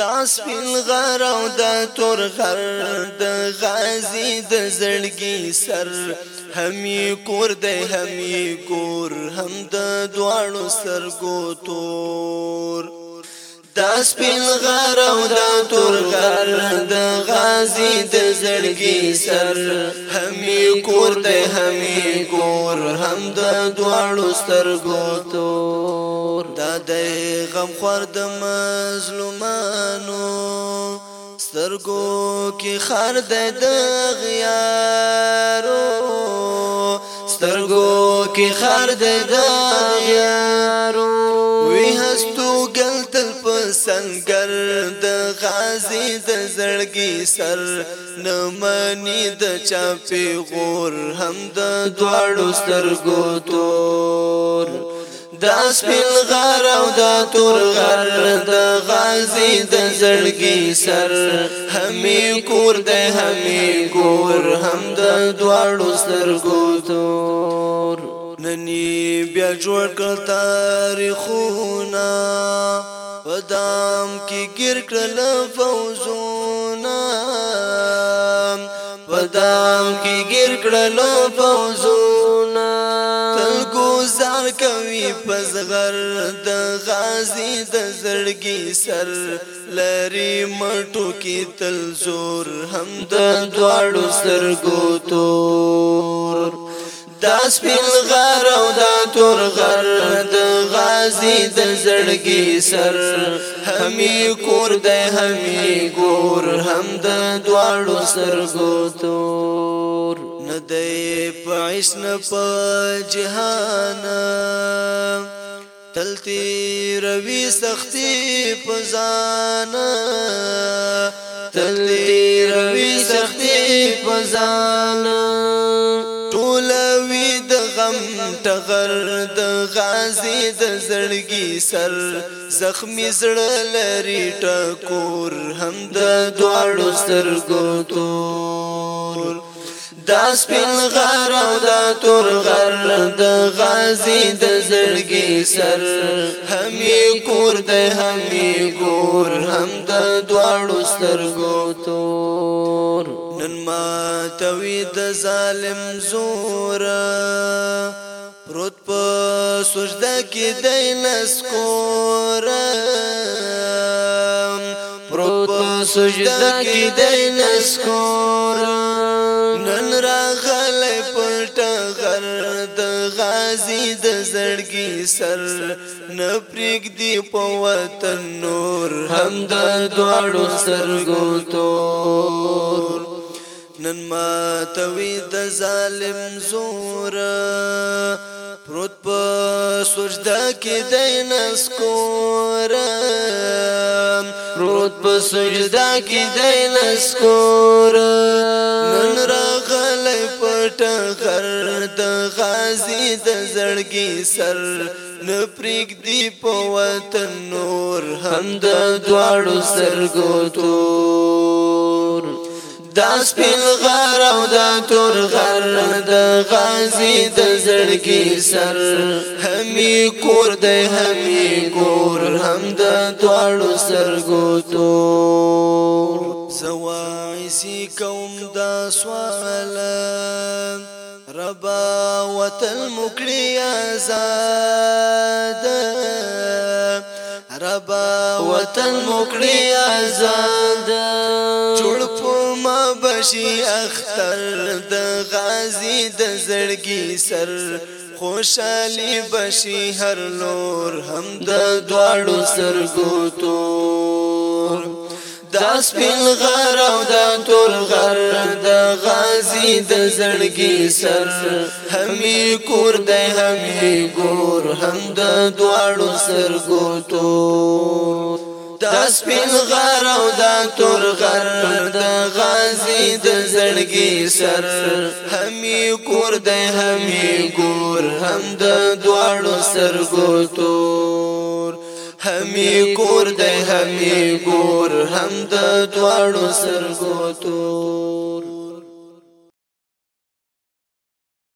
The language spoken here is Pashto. دا سپین غر او دا تور غر د غازی د زړګي سر همي کور د همي کور هم د دواړو سر کو تور دا سپین غر او دا تور غر د غازی د زړګي سر همي کور د همي کور هم د دواړو سر کو تور دا د غم خور د مظلومانو سترګو کې خار د غیارو سترګو کې خار د غیارو وی هستو ګل تل په سنگر د غازی د زړګي سر نمنې د چا په غور هم د دواړو سترګو تور دا سپین غر او دا تور غر د غازی د زړګي سر همي کور د همي کور هم د دواړو سترګو تور نني بیا جوړ کړ تاریخونه پدام کې ګر کړل فوزونه پدام کې ګر کړل فوزونه پزغر د غازی د زړګي سر لری مټو کې تل زور هم د دواړو سرګو تور دا سپین غر او دا تور غر د غازی د زړګي سر همي کور د همي ګور هم د دواړو سرګو تور دی پعشن پا جهانا تلتی روی سختی پزانا تلتی روی سختی پزانا ټولوي د غم ټغر د غازي د زړګي سر زخمي زړه لري ټکور هم د دواړو سترګو تور دا سپین غر او دا تور غر د غازی د زړګي سر همي کور د همي کور هم د دواړو سترګو تور نن ما توي د ظالم زور پروت په سجده کې د لسکور سجده کې د نسکور نن راغلی پټه غر د غازی د زړګي سر نه پرېګ دی په وطن نور هم د دواړو سرګو تور نن ما توي د ظالم زور پروت په سجده کې د نسکور پروت په سجدا کې دای لسکور نن راغلی پټ خر د غازی د زړګي سر نپریک دی په وطن نور هم د دواړو سرګو تور دا سپین غر او دا تور غر د غازی د زړګي سر همي کور د همي کور هم د توالو سرګو تور سي کوم دا سوال ربا وتل مکړی آزاد ربا وطن مکړی آزاد جوړ په ما بشي اختر د غازی د زړګي سر خوشالي بشي هر لور هم د دواړو سرګو تور دا سپین غر او دا تور غر دا غازی د زړګي سر همي کور د همي ګور هم د دواړو سر ګوتو دا سپین غر او دا تور غر دا غازی د زړګي سر همي کور د همي ګور هم د دواړو سر ګوتو همي ګور دی همي ګور هم د دواړو سرګو تور